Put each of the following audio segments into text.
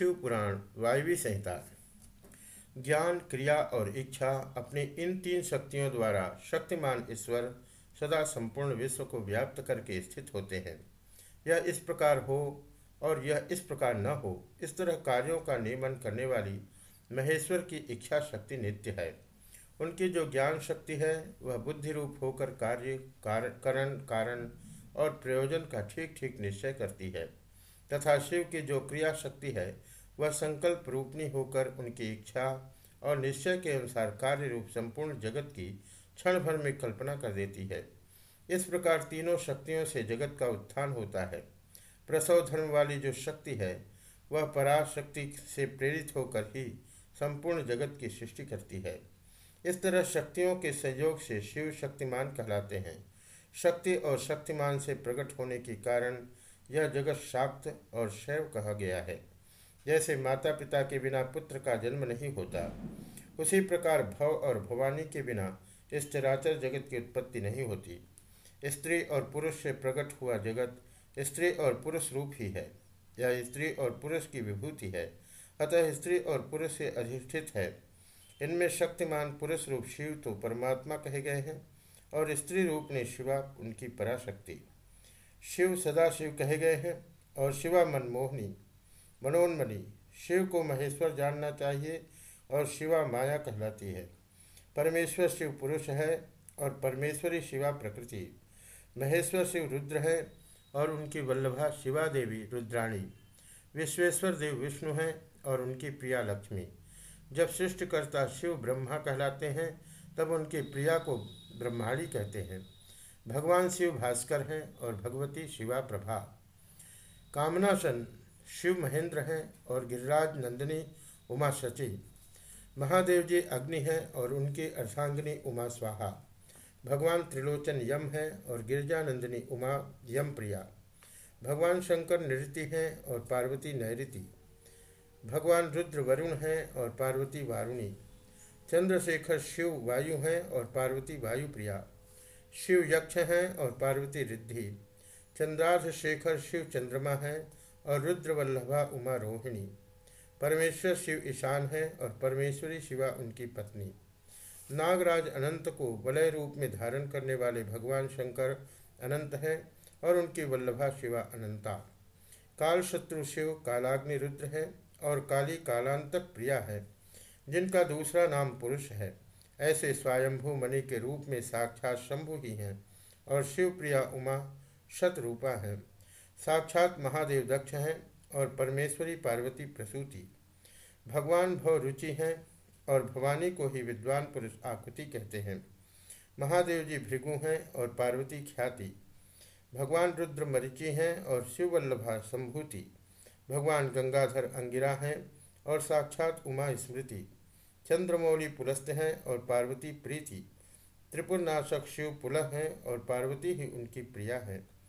शिव पुराण वायवी संहिता। ज्ञान, क्रिया और इच्छा अपनी इन तीन शक्तियों द्वारा शक्तिमान ईश्वर सदा संपूर्ण विश्व को व्याप्त करके स्थित होते हैं। यह इस प्रकार हो और यह इस प्रकार न हो, इस तरह कार्यों का नियमन करने वाली महेश्वर की इच्छा शक्ति नित्य है। उनकी जो ज्ञान शक्ति है, वह बुद्धि रूप होकर कार्य करण, कारण और प्रयोजन का ठीक ठीक निश्चय करती है। तथा शिव की जो क्रिया शक्ति है वह संकल्प रूपनी होकर उनकी इच्छा और निश्चय के अनुसार कार्य रूप संपूर्ण जगत की क्षण भर में कल्पना कर देती है। इस प्रकार तीनों शक्तियों से जगत का उत्थान होता है। प्रसव धर्म वाली जो शक्ति है, वह पराशक्ति से प्रेरित होकर ही संपूर्ण जगत की सृष्टि करती है। इस तरह शक्तियों के संयोग से शिव शक्तिमान कहलाते हैं। शक्ति और शक्तिमान से प्रकट होने के कारण यह जगत शाक्त और शैव कहा गया है। जैसे माता पिता के बिना पुत्र का जन्म नहीं होता। उसी प्रकार भव और भवानी के बिना इस चराचर जगत की उत्पत्ति नहीं होती। स्त्री और पुरुष से प्रकट हुआ जगत स्त्री और पुरुष रूप ही है यह स्त्री और पुरुष की विभूति है, अतः स्त्री और पुरुष से अधिष्ठित है। इनमें शक्तिमान पुरुष रूप शिव तो परमात्मा कहे गए हैं, और स्त्री रूप ने शिवा उनकी पराशक्ति। शिव सदा शिव कहे गए हैं, और शिवा मनमोहनी मनोन्मनी। शिव को महेश्वर जानना चाहिए और शिवा माया कहलाती है। परमेश्वर शिव पुरुष है और परमेश्वरी शिवा प्रकृति। महेश्वर शिव रुद्र है और उनकी वल्लभा शिवा देवी रुद्राणी। विश्वेश्वर देव विष्णु हैं और उनकी प्रिया लक्ष्मी। जब सृष्टिकर्ता शिव ब्रह्मा कहलाते हैं, तब उनकी प्रिया को ब्रह्माणी कहते हैं। भगवान शिव भास्कर हैं और भगवती शिवा प्रभा। कामनासन शिव महेंद्र हैं और गिरिराज नंदिनी उमा शची। महादेव जी अग्नि हैं और उनकी अर्धांगिनी उमा स्वाहा। भगवान त्रिलोचन यम हैं और गिरजानंदिनी उमा यम प्रिया भगवान शंकर नृति हैं और पार्वती नैऋति। भगवान रुद्र वरुण हैं और पार्वती वारुणी। चंद्रशेखर शिव वायु हैं और पार्वती वायु प्रिया शिव यक्ष हैं और पार्वती रिद्धि। चंद्रार्थ शेखर शिव चंद्रमा हैं और रुद्र वल्लभा उमा रोहिणी। परमेश्वर शिव ईशान है और परमेश्वरी शिवा उनकी पत्नी। नागराज अनंत को वलय रूप में धारण करने वाले भगवान शंकर अनंत हैं और उनकी वल्लभा शिवा अनंता। काल शत्रु शिव, कालाग्नि रुद्र है और काली कालांतक प्रिया है, जिनका दूसरा नाम पुरुष है। ऐसे स्वयंभू मणि के रूप में साक्षात शंभु ही हैं और शिवप्रिया उमा शतरूपा है। साक्षात महादेव दक्ष हैं और परमेश्वरी पार्वती प्रसूति। भगवान भव रुचि हैं और भवानी को ही विद्वान पुरुष आकृति कहते हैं। महादेव जी भृगु हैं और पार्वती ख्याति। भगवान रुद्र मरिचि हैं और शिववल्लभा संभूति। भगवान गंगाधर अंगिरा हैं और साक्षात उमा स्मृति। चंद्रमौली पुलस्त हैं और पार्वती प्रीति। त्रिपुरनाशक शिव पुलह हैं और पार्वती ही उनकी प्रिया है।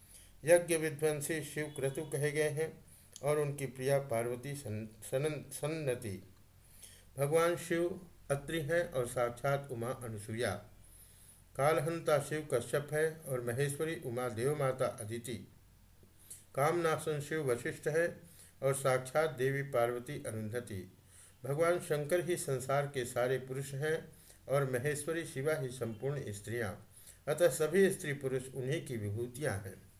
यज्ञ विध्वंसी शिव क्रतु कहे गए हैं और उनकी प्रिया पार्वती सन, सन, सन्नति। भगवान शिव अत्रि हैं और साक्षात उमा अनुसुया कालहंता शिव कश्यप है और महेश्वरी उमा देवमाता अदिति। कामनाशन शिव वशिष्ठ है और साक्षात देवी पार्वती अरुंधति। भगवान शंकर ही संसार के सारे पुरुष हैं और महेश्वरी शिवा ही संपूर्ण स्त्रियाँ। अतः सभी स्त्री पुरुष उन्हीं की विभूतियाँ हैं।